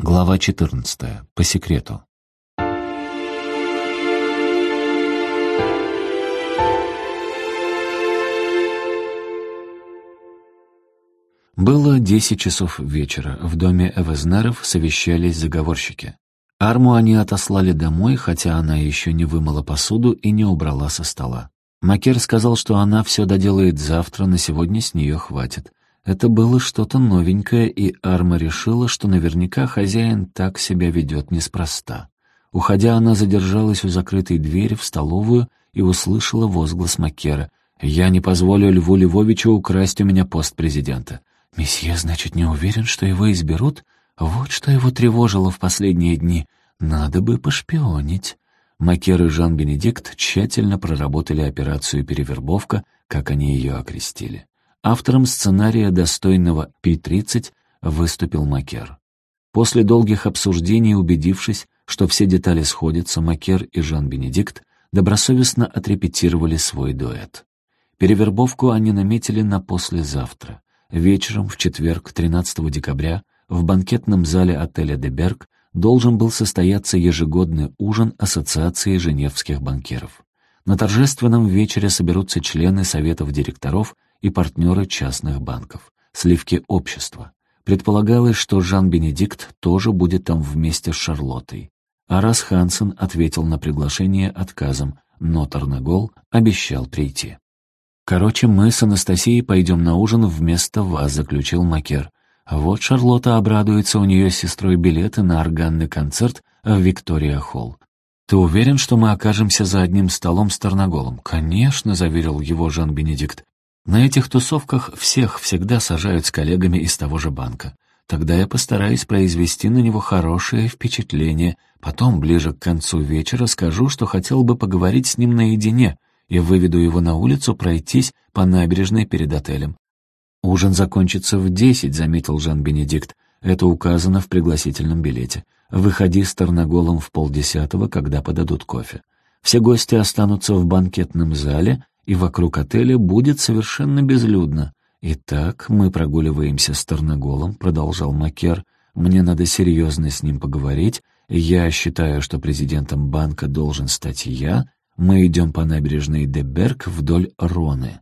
Глава 14. По секрету. Было десять часов вечера. В доме Эвезнеров совещались заговорщики. Арму они отослали домой, хотя она еще не вымыла посуду и не убрала со стола. Макер сказал, что она все доделает завтра, на сегодня с нее хватит. Это было что-то новенькое, и Арма решила, что наверняка хозяин так себя ведет неспроста. Уходя, она задержалась у закрытой двери в столовую и услышала возглас Маккера. «Я не позволю Льву Львовичу украсть у меня пост президента». «Месье, значит, не уверен, что его изберут? Вот что его тревожило в последние дни. Надо бы пошпионить». Макер и Жан-Бенедикт тщательно проработали операцию «Перевербовка», как они ее окрестили. Автором сценария достойного Пи-30 выступил Макер. После долгих обсуждений, убедившись, что все детали сходятся, Макер и Жан-Бенедикт добросовестно отрепетировали свой дуэт. Перевербовку они наметили на послезавтра. Вечером, в четверг, 13 декабря, в банкетном зале отеля «Деберг» должен был состояться ежегодный ужин Ассоциации женевских банкиров. На торжественном вечере соберутся члены советов директоров и партнеры частных банков, сливки общества. Предполагалось, что Жан-Бенедикт тоже будет там вместе с Шарлоттой. А раз Хансен ответил на приглашение отказом, но Тарнагол обещал прийти. «Короче, мы с Анастасией пойдем на ужин вместо вас», — заключил Макер. «Вот Шарлотта обрадуется, у нее с сестрой билеты на органный концерт в Виктория-Холл. Ты уверен, что мы окажемся за одним столом с Тарнаголом?» «Конечно», — заверил его Жан-Бенедикт. На этих тусовках всех всегда сажают с коллегами из того же банка. Тогда я постараюсь произвести на него хорошее впечатление. Потом, ближе к концу вечера, скажу, что хотел бы поговорить с ним наедине и выведу его на улицу пройтись по набережной перед отелем. «Ужин закончится в десять», — заметил Жан-Бенедикт. «Это указано в пригласительном билете. Выходи с Тарноголом в полдесятого, когда подадут кофе. Все гости останутся в банкетном зале, и вокруг отеля будет совершенно безлюдно. «Итак, мы прогуливаемся с Тарноголом», — продолжал Макер. «Мне надо серьезно с ним поговорить. Я считаю, что президентом банка должен стать я. Мы идем по набережной Деберг вдоль Роны.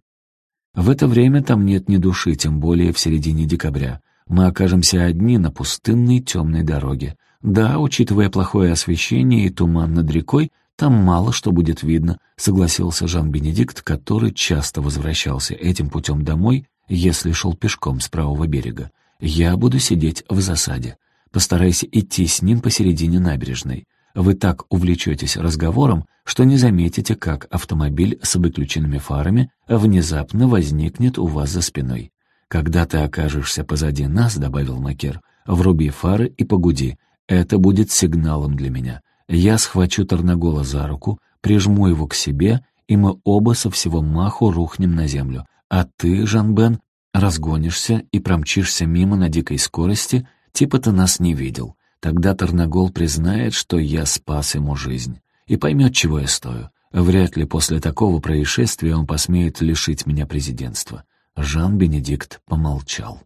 В это время там нет ни души, тем более в середине декабря. Мы окажемся одни на пустынной темной дороге. Да, учитывая плохое освещение и туман над рекой, там мало что будет видно», — согласился Жан-Бенедикт, который часто возвращался этим путем домой, если шел пешком с правого берега. «Я буду сидеть в засаде. Постарайся идти с ним посередине набережной. Вы так увлечетесь разговором, что не заметите, как автомобиль с выключенными фарами внезапно возникнет у вас за спиной. Когда ты окажешься позади нас, — добавил Макер, — вруби фары и погуди. Это будет сигналом для меня. Я схвачу Тарнагола за руку, прижму его к себе, и мы оба со всего маху рухнем на землю. А ты, Жан-Бен, разгонишься и промчишься мимо на дикой скорости, типа ты нас не видел. Тогда Тарнагол признает, что я спас ему жизнь, и поймет, чего я стою. Вряд ли после такого происшествия он посмеет лишить меня президентства. Жан-Бенедикт помолчал.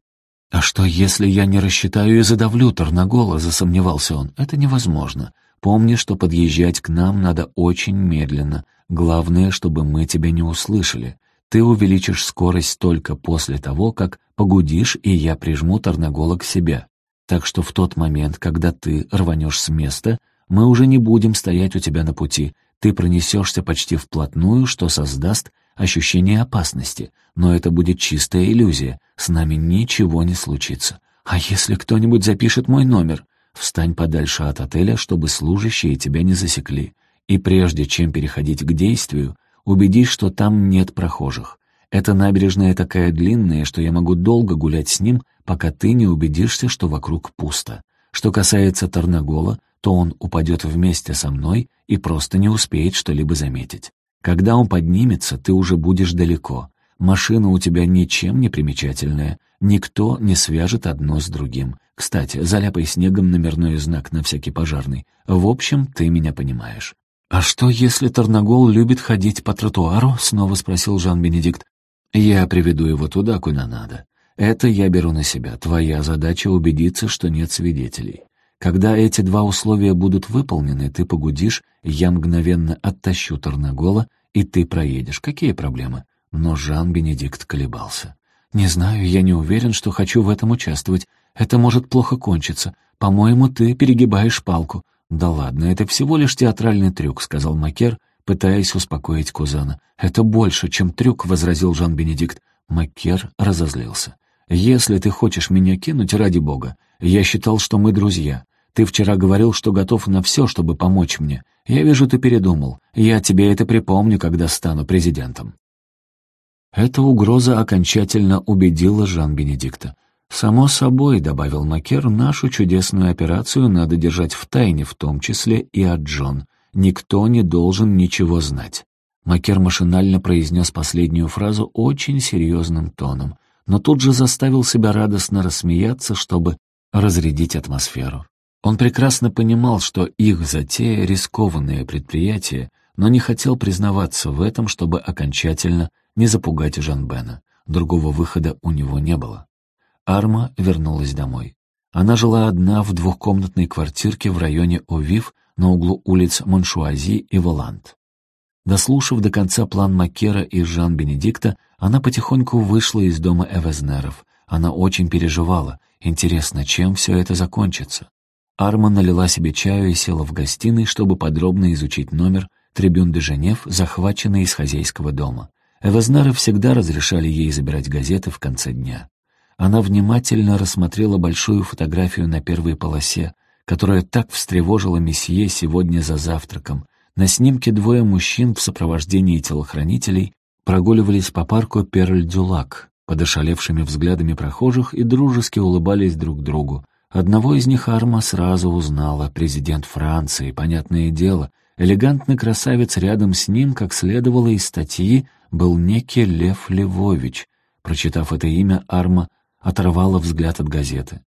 «А что, если я не рассчитаю и задавлю Тарнагола?» — засомневался он. «Это невозможно. Помни, что подъезжать к нам надо очень медленно. Главное, чтобы мы тебя не услышали. Ты увеличишь скорость только после того, как погудишь, и я прижму Тарнагола к себе. Так что в тот момент, когда ты рванешь с места, мы уже не будем стоять у тебя на пути. Ты пронесешься почти вплотную, что создаст ощущение опасности. Но это будет чистая иллюзия. С нами ничего не случится. А если кто-нибудь запишет мой номер? Встань подальше от отеля, чтобы служащие тебя не засекли. И прежде чем переходить к действию, убедись, что там нет прохожих. Эта набережная такая длинная, что я могу долго гулять с ним, пока ты не убедишься, что вокруг пусто. Что касается Тарнагола, то он упадет вместе со мной и просто не успеет что-либо заметить. Когда он поднимется, ты уже будешь далеко. Машина у тебя ничем не примечательная, никто не свяжет одно с другим. Кстати, заляпай снегом номерной знак на всякий пожарный. В общем, ты меня понимаешь. «А что, если Тарнагол любит ходить по тротуару?» — снова спросил Жан-Бенедикт. «Я приведу его туда, куда надо. Это я беру на себя. Твоя задача — убедиться, что нет свидетелей. Когда эти два условия будут выполнены, ты погудишь, я мгновенно оттащу Тарнагола, и ты проедешь. Какие проблемы? Но Жан-Бенедикт колебался. «Не знаю, я не уверен, что хочу в этом участвовать. Это может плохо кончиться. По-моему, ты перегибаешь палку». «Да ладно, это всего лишь театральный трюк», — сказал Макер, пытаясь успокоить кузена. «Это больше, чем трюк», — возразил Жан-Бенедикт. Макер разозлился. «Если ты хочешь меня кинуть, ради бога. Я считал, что мы друзья. Ты вчера говорил, что готов на все, чтобы помочь мне. Я вижу, ты передумал. Я тебе это припомню, когда стану президентом». Эта угроза окончательно убедила Жан-Бенедикта. «Само собой», — добавил Макер, — «нашу чудесную операцию надо держать в тайне, в том числе и от Джон. Никто не должен ничего знать». Макер машинально произнес последнюю фразу очень серьезным тоном, но тут же заставил себя радостно рассмеяться, чтобы разрядить атмосферу. Он прекрасно понимал, что их затея — рискованное предприятие, но не хотел признаваться в этом, чтобы окончательно не запугать Жан-Бена. Другого выхода у него не было. Арма вернулась домой. Она жила одна в двухкомнатной квартирке в районе Овив на углу улиц Моншуази и Волант. Дослушав до конца план Маккера и Жан-Бенедикта, она потихоньку вышла из дома Эвезнеров. Она очень переживала. Интересно, чем все это закончится? Арма налила себе чаю и села в гостиной, чтобы подробно изучить номер «Трибюн де Женев», захваченный из хозяйского дома. Эвезнеры всегда разрешали ей забирать газеты в конце дня. Она внимательно рассмотрела большую фотографию на первой полосе, которая так встревожила месье сегодня за завтраком. На снимке двое мужчин в сопровождении телохранителей прогуливались по парку Перль-Дюлак, под взглядами прохожих и дружески улыбались друг другу. Одного из них Арма сразу узнала, президент Франции, понятное дело. Элегантный красавец рядом с ним, как следовало из статьи, был некий Лев Левович. Прочитав это имя, Арма оторвала взгляд от газеты.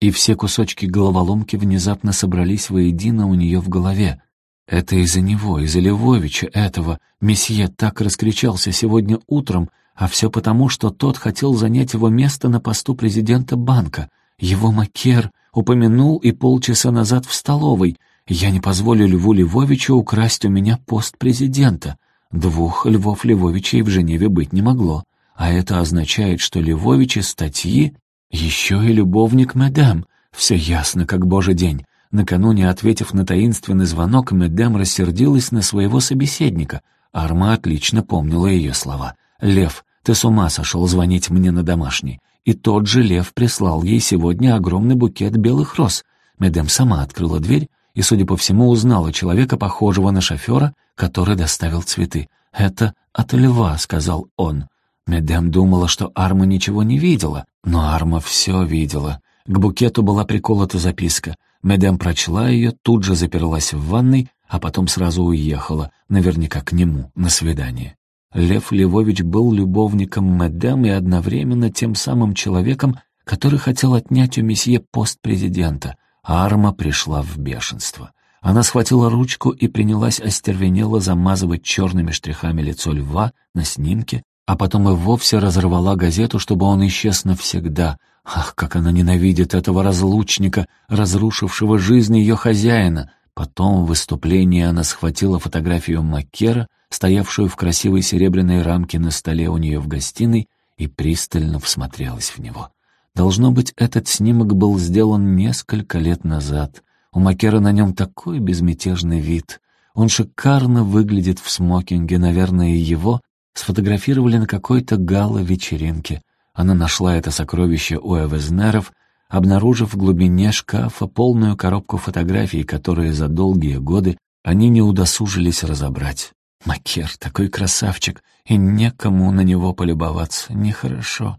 И все кусочки головоломки внезапно собрались воедино у нее в голове. Это из-за него, из-за Левовича этого. Месье так раскричался сегодня утром, а все потому, что тот хотел занять его место на посту президента банка — его Макер упомянул и полчаса назад в столовой. Я не позволю Льву Львовичу украсть у меня пост президента. Двух Львов Львовичей в Женеве быть не могло. А это означает, что Львович из статьи еще и любовник Медем. Все ясно, как божий день. Накануне, ответив на таинственный звонок, Медем рассердилась на своего собеседника. Арма отлично помнила ее слова. «Лев, ты с ума сошел звонить мне на домашний. И тот же лев прислал ей сегодня огромный букет белых роз. Медем сама открыла дверь и, судя по всему, узнала человека, похожего на шофера, который доставил цветы. «Это от льва», — сказал он. Медем думала, что Арма ничего не видела, но Арма все видела. К букету была приколота записка. Медем прочла ее, тут же заперлась в ванной, а потом сразу уехала, наверняка к нему, на свидание. Лев Львович был любовником мадам и одновременно тем самым человеком, который хотел отнять у месье пост президента. Арма пришла в бешенство. Она схватила ручку и принялась остервенело замазывать черными штрихами лицо льва на снимке, а потом и вовсе разорвала газету, чтобы он исчез навсегда. Ах, как она ненавидит этого разлучника, разрушившего жизнь ее хозяина! Потом в выступлении она схватила фотографию Маккера, стоявшую в красивой серебряной рамке на столе у нее в гостиной, и пристально всмотрелась в него. Должно быть, этот снимок был сделан несколько лет назад. У Макера на нем такой безмятежный вид. Он шикарно выглядит в смокинге, наверное, его сфотографировали на какой-то гала-вечеринке. Она нашла это сокровище у Эвезнеров, обнаружив в глубине шкафа полную коробку фотографий, которые за долгие годы они не удосужились разобрать. Макер такой красавчик, и некому на него полюбоваться. Нехорошо.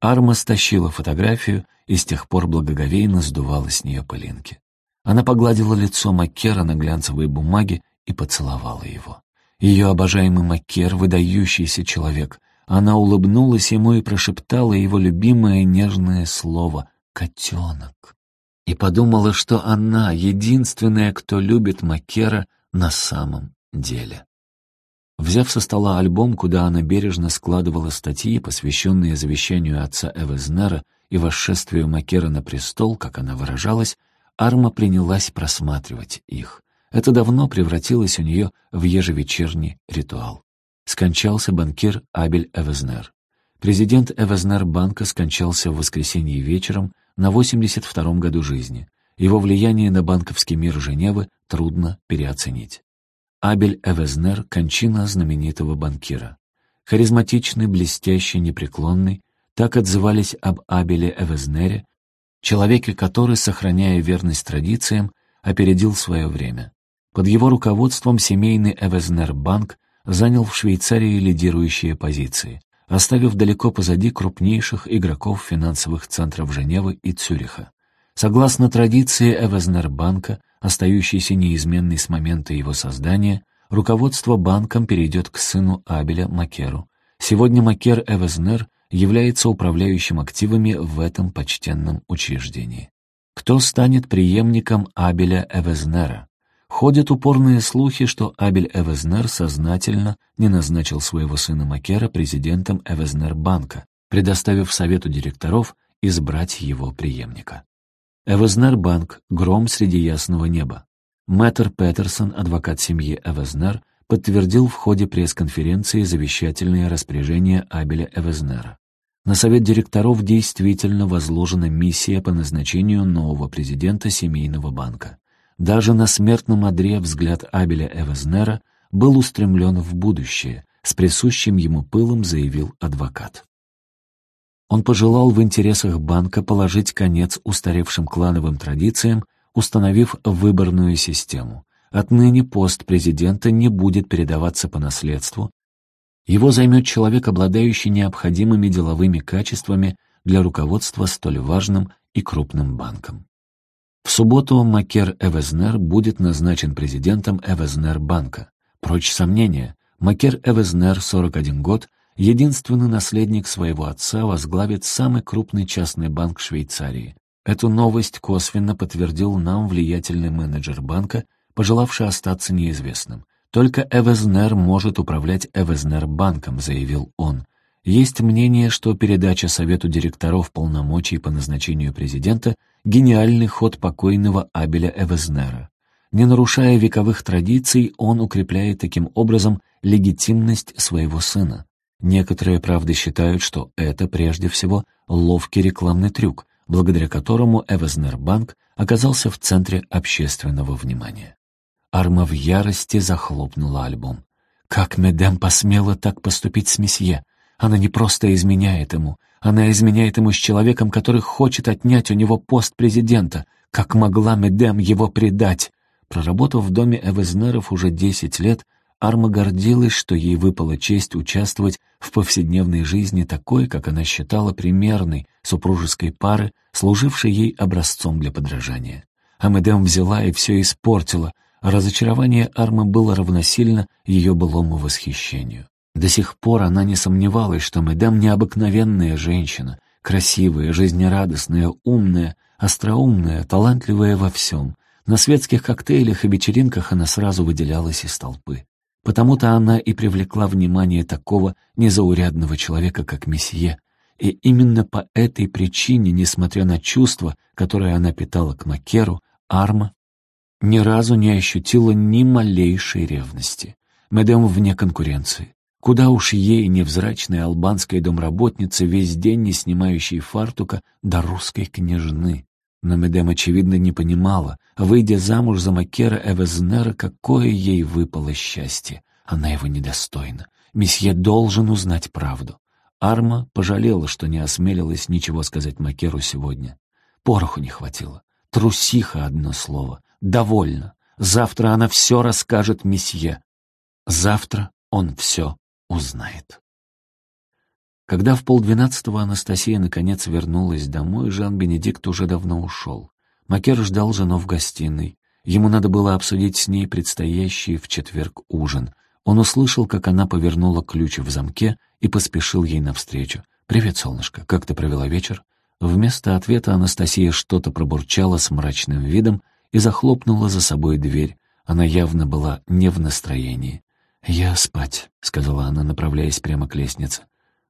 Арма стащила фотографию и с тех пор благоговейно сдувала с нее пылинки. Она погладила лицо Маккера на глянцевой бумаге и поцеловала его. Ее обожаемый Маккер — выдающийся человек. Она улыбнулась ему и прошептала его любимое нежное слово «котенок». И подумала, что она единственная, кто любит Маккера на самом деле. Взяв со стола альбом, куда она бережно складывала статьи, посвященные завещанию отца Эвезнера и восшествию Макера на престол, как она выражалась, Арма принялась просматривать их. Это давно превратилось у нее в ежевечерний ритуал. Скончался банкир Абель Эвезнер. Президент Эвезнер банка скончался в воскресенье вечером на 82-м году жизни. Его влияние на банковский мир Женевы трудно переоценить. Абель Эвезнер — кончина знаменитого банкира. Харизматичный, блестящий, непреклонный, так отзывались об Абеле Эвезнере, человеке, который, сохраняя верность традициям, опередил свое время. Под его руководством семейный Эвезнер-банк занял в Швейцарии лидирующие позиции, оставив далеко позади крупнейших игроков финансовых центров Женевы и Цюриха. Согласно традиции Эвезнер-банка, остающейся неизменной с момента его создания, руководство банком перейдет к сыну Абеля Макеру. Сегодня Макер Эвезнер является управляющим активами в этом почтенном учреждении. Кто станет преемником Абеля Эвезнера? Ходят упорные слухи, что Абель Эвезнер сознательно не назначил своего сына Макера президентом Эвезнер-банка, предоставив совету директоров избрать его преемника. Эвезнер-банк — гром среди ясного неба. Мэттер Петерсон, адвокат семьи Эвезнер, подтвердил в ходе пресс-конференции завещательные распоряжения Абеля Эвезнера. На совет директоров действительно возложена миссия по назначению нового президента семейного банка. Даже на смертном одре взгляд Абеля Эвезнера был устремлен в будущее, с присущим ему пылом заявил адвокат. Он пожелал в интересах банка положить конец устаревшим клановым традициям, установив выборную систему. Отныне пост президента не будет передаваться по наследству. Его займет человек, обладающий необходимыми деловыми качествами для руководства столь важным и крупным банком. В субботу Макер Эвезнер будет назначен президентом Эвезнер банка. Прочь сомнения, Макер Эвезнер, 41 год, единственный наследник своего отца, возглавит самый крупный частный банк Швейцарии. Эту новость косвенно подтвердил нам влиятельный менеджер банка, пожелавший остаться неизвестным. «Только Эвезнер может управлять Эвезнер банком», — заявил он. Есть мнение, что передача Совету директоров полномочий по назначению президента — гениальный ход покойного Абеля Эвезнера. Не нарушая вековых традиций, он укрепляет таким образом легитимность своего сына. Некоторые, правда, считают, что это прежде всего ловкий рекламный трюк, благодаря которому Эвезнербанк оказался в центре общественного внимания. Арма в ярости захлопнула альбом. Как Медем посмела так поступить с месье? Она не просто изменяет ему, она изменяет ему с человеком, который хочет отнять у него пост президента. Как могла Медем его предать? Проработав в доме Эвезнеров уже десять лет, Арма гордилась, что ей выпала честь участвовать в повседневной жизни такой, как она считала, примерной супружеской пары, служившей ей образцом для подражания. А Медем взяла и все испортила, разочарование Армы было равносильно ее былому восхищению. До сих пор она не сомневалась, что Медем необыкновенная женщина, красивая, жизнерадостная, умная, остроумная, талантливая во всем. На светских коктейлях и вечеринках она сразу выделялась из толпы. Потому-то она и привлекла внимание такого незаурядного человека, как месье. И именно по этой причине, несмотря на чувства, которые она питала к Макеру, Арма ни разу не ощутила ни малейшей ревности. Медем вне конкуренции. Куда уж ей, невзрачной албанской домработнице, весь день не снимающей фартука, до русской княжны. Но Медем, очевидно, не понимала, выйдя замуж за Макера Эвезнера, какое ей выпало счастье. Она его недостойна. Месье должен узнать правду. Арма пожалела, что не осмелилась ничего сказать Макеру сегодня. Пороху не хватило. Трусиха одно слово. Довольно. Завтра она все расскажет месье. Завтра он все узнает. Когда в полдвенадцатого Анастасия наконец вернулась домой, Жан-Бенедикт уже давно ушел. Макер ждал жену в гостиной. Ему надо было обсудить с ней предстоящий в четверг ужин. Он услышал, как она повернула ключ в замке и поспешил ей навстречу. «Привет, солнышко, как ты провела вечер?» Вместо ответа Анастасия что-то пробурчала с мрачным видом и захлопнула за собой дверь. Она явно была не в настроении. «Я спать», — сказала она, направляясь прямо к лестнице.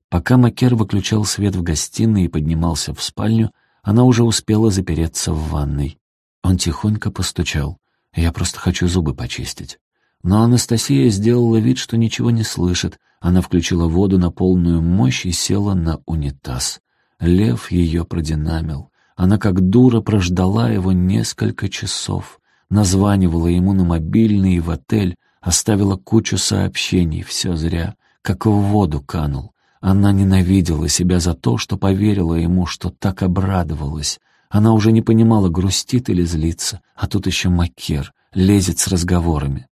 Пока Макер выключал свет в гостиной и поднимался в спальню, она уже успела запереться в ванной. Он тихонько постучал. «Я просто хочу зубы почистить». Но Анастасия сделала вид, что ничего не слышит. Она включила воду на полную мощь и села на унитаз. Лев ее продинамил. Она как дура прождала его несколько часов. Названивала ему на мобильный и в отель, оставила кучу сообщений. Все зря, как в воду канул. Она ненавидела себя за то, что поверила ему, что так обрадовалась. Она уже не понимала, грустит или злится, а тут еще Макер лезет с разговорами.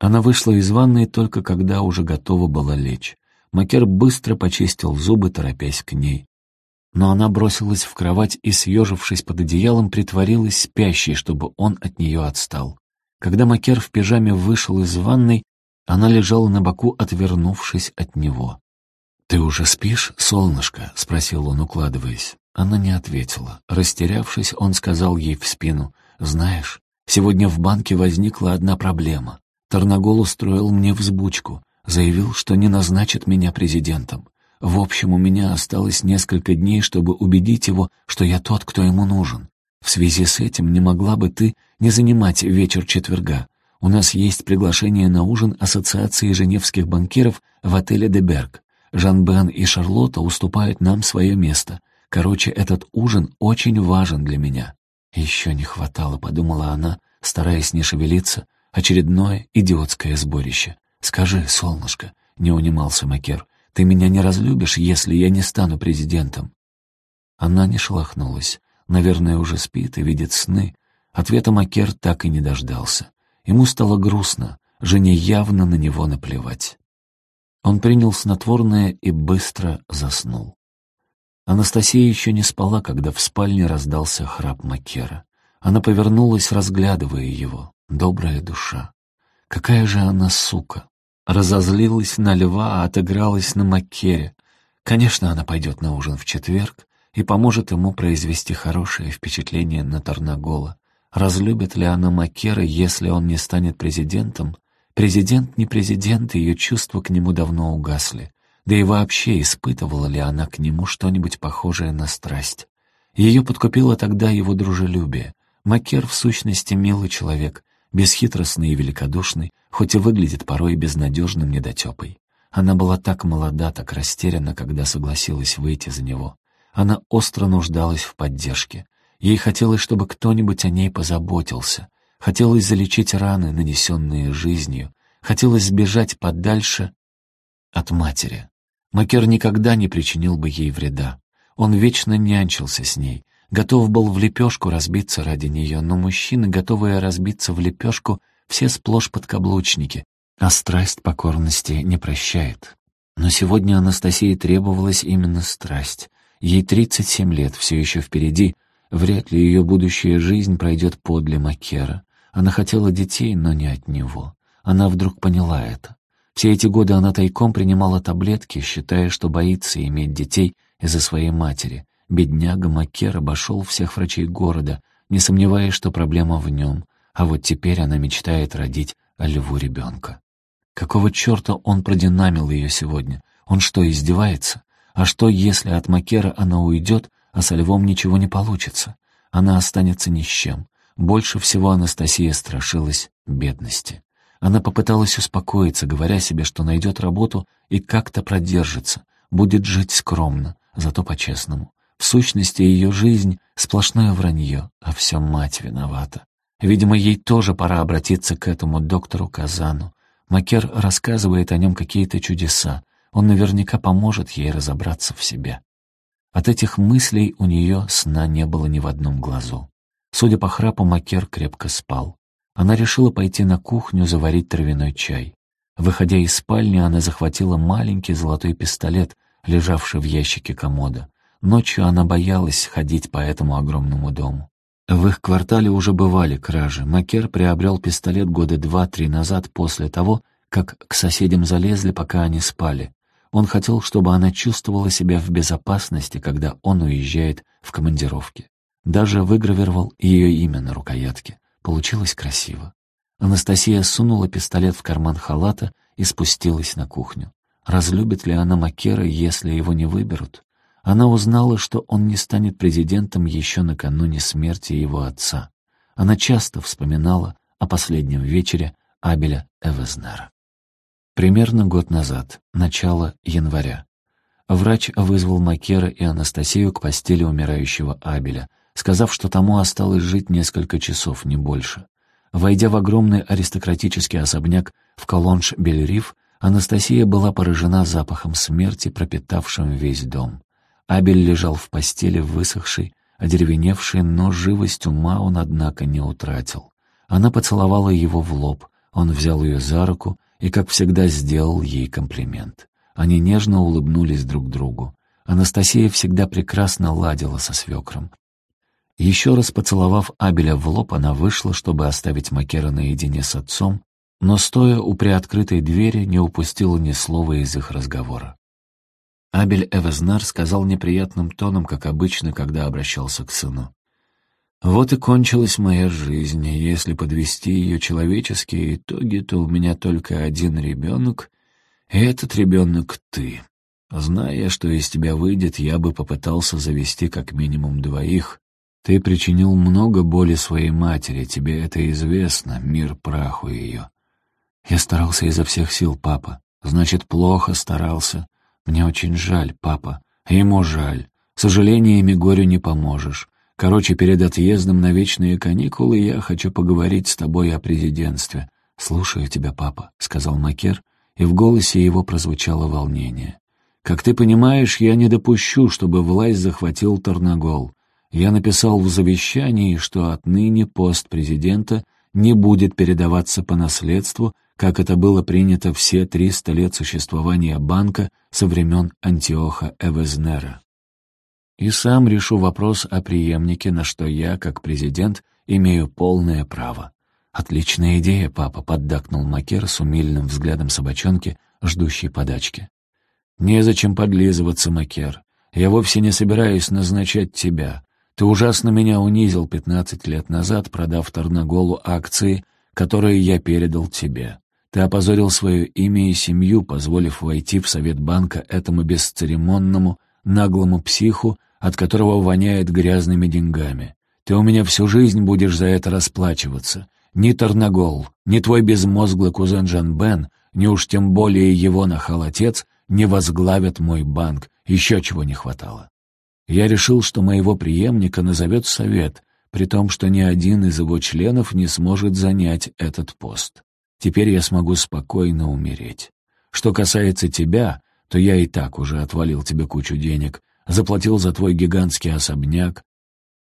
Она вышла из ванной только когда уже готова была лечь. Макер быстро почистил зубы, торопясь к ней. Но она бросилась в кровать и, съежившись под одеялом, притворилась спящей, чтобы он от нее отстал. Когда Макер в пижаме вышел из ванной, она лежала на боку, отвернувшись от него. «Ты уже спишь, солнышко?» — спросил он, укладываясь. Она не ответила. Растерявшись, он сказал ей в спину, «Знаешь, сегодня в банке возникла одна проблема. Тарнагол устроил мне взбучку, заявил, что не назначит меня президентом. В общем, у меня осталось несколько дней, чтобы убедить его, что я тот, кто ему нужен. В связи с этим не могла бы ты не занимать вечер четверга. У нас есть приглашение на ужин Ассоциации женевских банкиров в отеле «Деберг». Жан-Бен и Шарлотта уступают нам свое место. Короче, этот ужин очень важен для меня. Еще не хватало, подумала она, стараясь не шевелиться, Очередное идиотское сборище. «Скажи, солнышко», — не унимался Макер, «ты меня не разлюбишь, если я не стану президентом?» Она не шелохнулась. Наверное, уже спит и видит сны. Ответа Макер так и не дождался. Ему стало грустно, жене явно на него наплевать. Он принял снотворное и быстро заснул. Анастасия еще не спала, когда в спальне раздался храп Макера. Она повернулась, разглядывая его добрая душа. Какая же она сука! Разозлилась на льва, а отыгралась на Маккере. Конечно, она пойдет на ужин в четверг и поможет ему произвести хорошее впечатление на Тарнагола. Разлюбит ли она Маккера, если он не станет президентом? Президент не президент, ее чувства к нему давно угасли. Да и вообще, испытывала ли она к нему что-нибудь похожее на страсть? Ее подкупило тогда его дружелюбие. Макер, в сущности, милый человек, бесхитростный и великодушный, хоть и выглядит порой безнадежным недотепой. Она была так молода, так растеряна, когда согласилась выйти за него. Она остро нуждалась в поддержке. Ей хотелось, чтобы кто-нибудь о ней позаботился. Хотелось залечить раны, нанесенные жизнью. Хотелось сбежать подальше от матери. Макер никогда не причинил бы ей вреда. Он вечно нянчился с ней, готов был в лепешку разбиться ради нее, но мужчины, готовые разбиться в лепешку, все сплошь подкаблучники, а страсть покорности не прощает. Но сегодня Анастасии требовалась именно страсть. Ей 37 лет, все еще впереди. Вряд ли ее будущая жизнь пройдет подле Макера. Она хотела детей, но не от него. Она вдруг поняла это. Все эти годы она тайком принимала таблетки, считая, что боится иметь детей из-за своей матери. Бедняга Макер обошел всех врачей города, не сомневаясь, что проблема в нем, а вот теперь она мечтает родить льву ребенка. Какого черта он продинамил ее сегодня? Он что, издевается? А что, если от Макера она уйдет, а со львом ничего не получится? Она останется ни с чем. Больше всего Анастасия страшилась бедности. Она попыталась успокоиться, говоря себе, что найдет работу и как-то продержится, будет жить скромно, зато по-честному. В сущности, ее жизнь — сплошное вранье, а все мать виновата. Видимо, ей тоже пора обратиться к этому доктору Казану. Макер рассказывает о нем какие-то чудеса. Он наверняка поможет ей разобраться в себе. От этих мыслей у нее сна не было ни в одном глазу. Судя по храпу, Макер крепко спал. Она решила пойти на кухню заварить травяной чай. Выходя из спальни, она захватила маленький золотой пистолет, лежавший в ящике комода. Ночью она боялась ходить по этому огромному дому. В их квартале уже бывали кражи. Макер приобрел пистолет года два-три назад после того, как к соседям залезли, пока они спали. Он хотел, чтобы она чувствовала себя в безопасности, когда он уезжает в командировке. Даже выгравировал ее имя на рукоятке. Получилось красиво. Анастасия сунула пистолет в карман халата и спустилась на кухню. Разлюбит ли она Макера, если его не выберут? Она узнала, что он не станет президентом еще накануне смерти его отца. Она часто вспоминала о последнем вечере Абеля Эвезнера. Примерно год назад, начало января. Врач вызвал Макера и Анастасию к постели умирающего Абеля, сказав, что тому осталось жить несколько часов, не больше. Войдя в огромный аристократический особняк в Колонж-Бельриф, Анастасия была поражена запахом смерти, пропитавшим весь дом. Абель лежал в постели, высохший, одеревеневший, но живость ума он, однако, не утратил. Она поцеловала его в лоб, он взял ее за руку и, как всегда, сделал ей комплимент. Они нежно улыбнулись друг другу. Анастасия всегда прекрасно ладила со свекром. Еще раз поцеловав Абеля в лоб, она вышла, чтобы оставить Макера наедине с отцом, но, стоя у приоткрытой двери, не упустила ни слова из их разговора. Абель Эвезнар сказал неприятным тоном, как обычно, когда обращался к сыну. «Вот и кончилась моя жизнь. Если подвести ее человеческие итоги, то у меня только один ребенок, и этот ребенок — ты. Зная, что из тебя выйдет, я бы попытался завести как минимум двоих. Ты причинил много боли своей матери, тебе это известно, мир праху ее. Я старался изо всех сил, папа. Значит, плохо старался. Мне очень жаль, папа. Ему жаль. Сожалениями горю не поможешь. Короче, перед отъездом на вечные каникулы я хочу поговорить с тобой о президентстве. «Слушаю тебя, папа», — сказал Макер, и в голосе его прозвучало волнение. «Как ты понимаешь, я не допущу, чтобы власть захватил Тарнагол. Я написал в завещании, что отныне пост президента не будет передаваться по наследству, как это было принято все триста лет существования банка со времен Антиоха Эвезнера. И сам решу вопрос о преемнике, на что я, как президент, имею полное право. «Отличная идея, папа», — поддакнул Макер с умильным взглядом собачонки, ждущей подачки. «Незачем подлизываться, Макер. Я вовсе не собираюсь назначать тебя. Ты ужасно меня унизил пятнадцать лет назад, продав Тарнаголу акции, которые я передал тебе. Ты опозорил свое имя и семью, позволив войти в совет банка этому бесцеремонному, наглому психу, от которого воняет грязными деньгами. Ты у меня всю жизнь будешь за это расплачиваться. Ни Тарнагол, ни твой безмозглый кузен Жан Бен, ни уж тем более его нахал-отец не возглавят мой банк, еще чего не хватало. Я решил, что моего преемника назовет совет, при том, что ни один из его членов не сможет занять этот пост. Теперь я смогу спокойно умереть. Что касается тебя, то я и так уже отвалил тебе кучу денег, заплатил за твой гигантский особняк.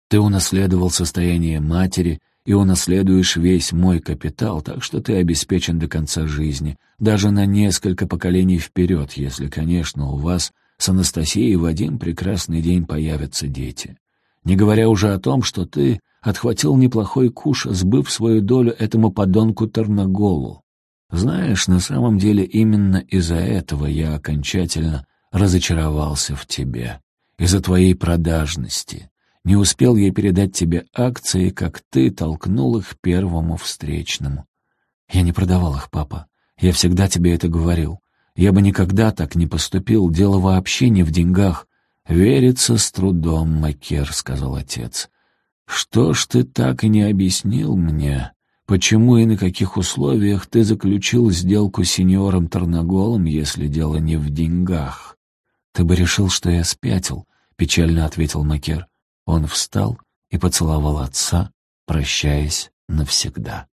Ты унаследовал состояние матери и унаследуешь весь мой капитал, так что ты обеспечен до конца жизни, даже на несколько поколений вперед, если, конечно, у вас с Анастасией в один прекрасный день появятся дети. Не говоря уже о том, что ты отхватил неплохой куш, сбыв свою долю этому подонку Тарнаголу. Знаешь, на самом деле именно из-за этого я окончательно разочаровался в тебе, из-за твоей продажности. Не успел я передать тебе акции, как ты толкнул их первому встречному. Я не продавал их, папа. Я всегда тебе это говорил. Я бы никогда так не поступил, дело вообще не в деньгах. «Верится с трудом, Макер», — сказал отец. «Что ж ты так и не объяснил мне, почему и на каких условиях ты заключил сделку с сеньором Тарнаголом, если дело не в деньгах?» «Ты бы решил, что я спятил», — печально ответил Макер. Он встал и поцеловал отца, прощаясь навсегда.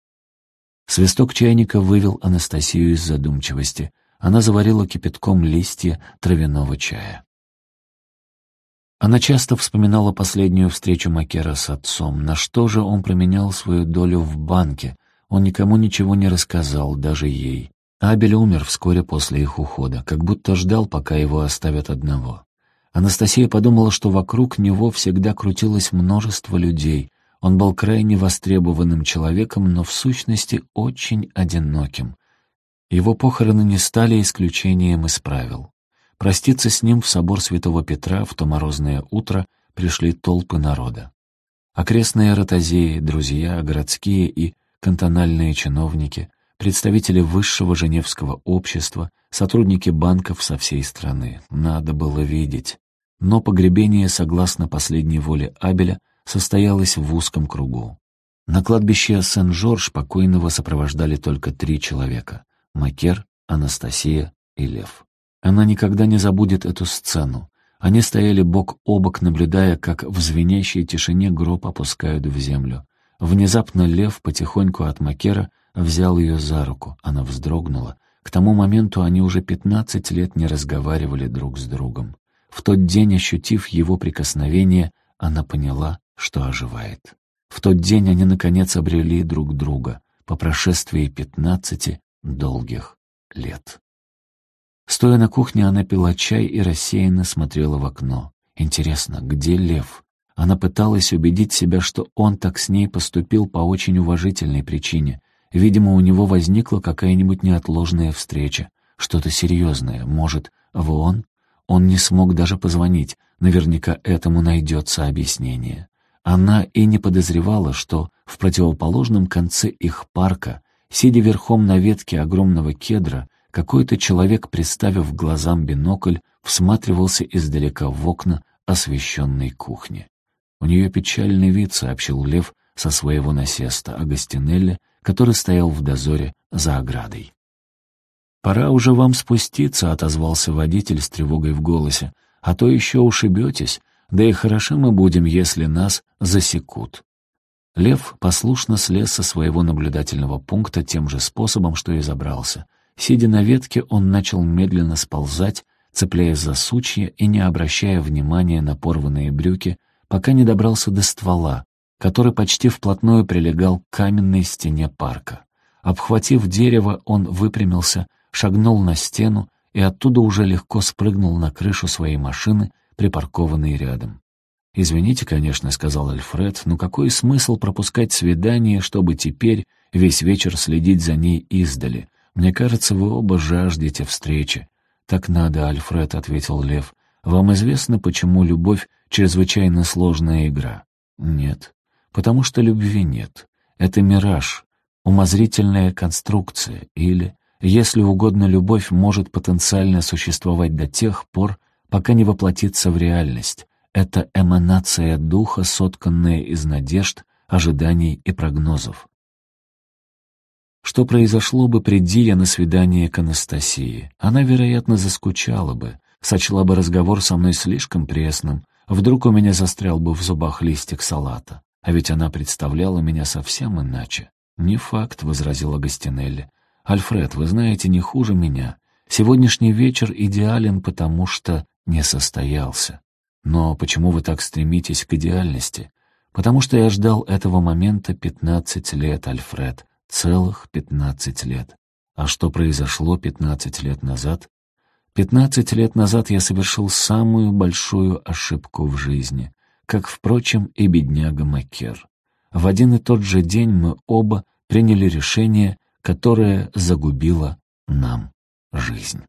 Свисток чайника вывел Анастасию из задумчивости. Она заварила кипятком листья травяного чая. Она часто вспоминала последнюю встречу Макера с отцом. На что же он променял свою долю в банке? Он никому ничего не рассказал, даже ей. Абель умер вскоре после их ухода, как будто ждал, пока его оставят одного. Анастасия подумала, что вокруг него всегда крутилось множество людей. Он был крайне востребованным человеком, но в сущности очень одиноким. Его похороны не стали исключением из правил. Проститься с ним в собор святого Петра в то морозное утро пришли толпы народа. Окрестные ротозеи, друзья, городские и кантональные чиновники, представители высшего женевского общества, сотрудники банков со всей страны. Надо было видеть. Но погребение, согласно последней воле Абеля, состоялось в узком кругу. На кладбище Сен-Жорж покойного сопровождали только три человека — Макер, Анастасия и Лев. Она никогда не забудет эту сцену. Они стояли бок о бок, наблюдая, как в звенящей тишине гроб опускают в землю. Внезапно Лев потихоньку от Макера взял ее за руку. Она вздрогнула. К тому моменту они уже пятнадцать лет не разговаривали друг с другом. В тот день, ощутив его прикосновение, она поняла, что оживает. В тот день они, наконец, обрели друг друга по прошествии пятнадцати долгих лет. Стоя на кухне, она пила чай и рассеянно смотрела в окно. Интересно, где Лев? Она пыталась убедить себя, что он так с ней поступил по очень уважительной причине. Видимо, у него возникла какая-нибудь неотложная встреча. Что-то серьезное. Может, в он? Он не смог даже позвонить. Наверняка этому найдется объяснение. Она и не подозревала, что в противоположном конце их парка, сидя верхом на ветке огромного кедра, какой-то человек, приставив глазам бинокль, всматривался издалека в окна освещенной кухни. «У нее печальный вид», — сообщил Лев со своего насеста о Гастинелле, который стоял в дозоре за оградой. «Пора уже вам спуститься», — отозвался водитель с тревогой в голосе, «а то еще ушибетесь, да и хорошо мы будем, если нас засекут». Лев послушно слез со своего наблюдательного пункта тем же способом, что и забрался — Сидя на ветке, он начал медленно сползать, цепляясь за сучья и не обращая внимания на порванные брюки, пока не добрался до ствола, который почти вплотную прилегал к каменной стене парка. Обхватив дерево, он выпрямился, шагнул на стену и оттуда уже легко спрыгнул на крышу своей машины, припаркованной рядом. «Извините, конечно», — сказал Альфред, — «но какой смысл пропускать свидание, чтобы теперь весь вечер следить за ней издали? «Мне кажется, вы оба жаждете встречи». «Так надо, Альфред», — ответил Лев. «Вам известно, почему любовь — чрезвычайно сложная игра?» «Нет. Потому что любви нет. Это мираж, умозрительная конструкция, или, если угодно, любовь может потенциально существовать до тех пор, пока не воплотится в реальность. Это эманация духа, сотканная из надежд, ожиданий и прогнозов. Что произошло бы, приди я на свидание к Анастасии? Она, вероятно, заскучала бы, сочла бы разговор со мной слишком пресным, вдруг у меня застрял бы в зубах листик салата. А ведь она представляла меня совсем иначе. «Не факт», — возразила Гастинелли. «Альфред, вы знаете, не хуже меня. Сегодняшний вечер идеален, потому что не состоялся. Но почему вы так стремитесь к идеальности? Потому что я ждал этого момента пятнадцать лет, Альфред. Целых пятнадцать лет. А что произошло пятнадцать лет назад? Пятнадцать лет назад я совершил самую большую ошибку в жизни, как, впрочем, и бедняга Макер. В один и тот же день мы оба приняли решение, которое загубило нам жизнь.